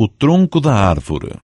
o tronco da árvore.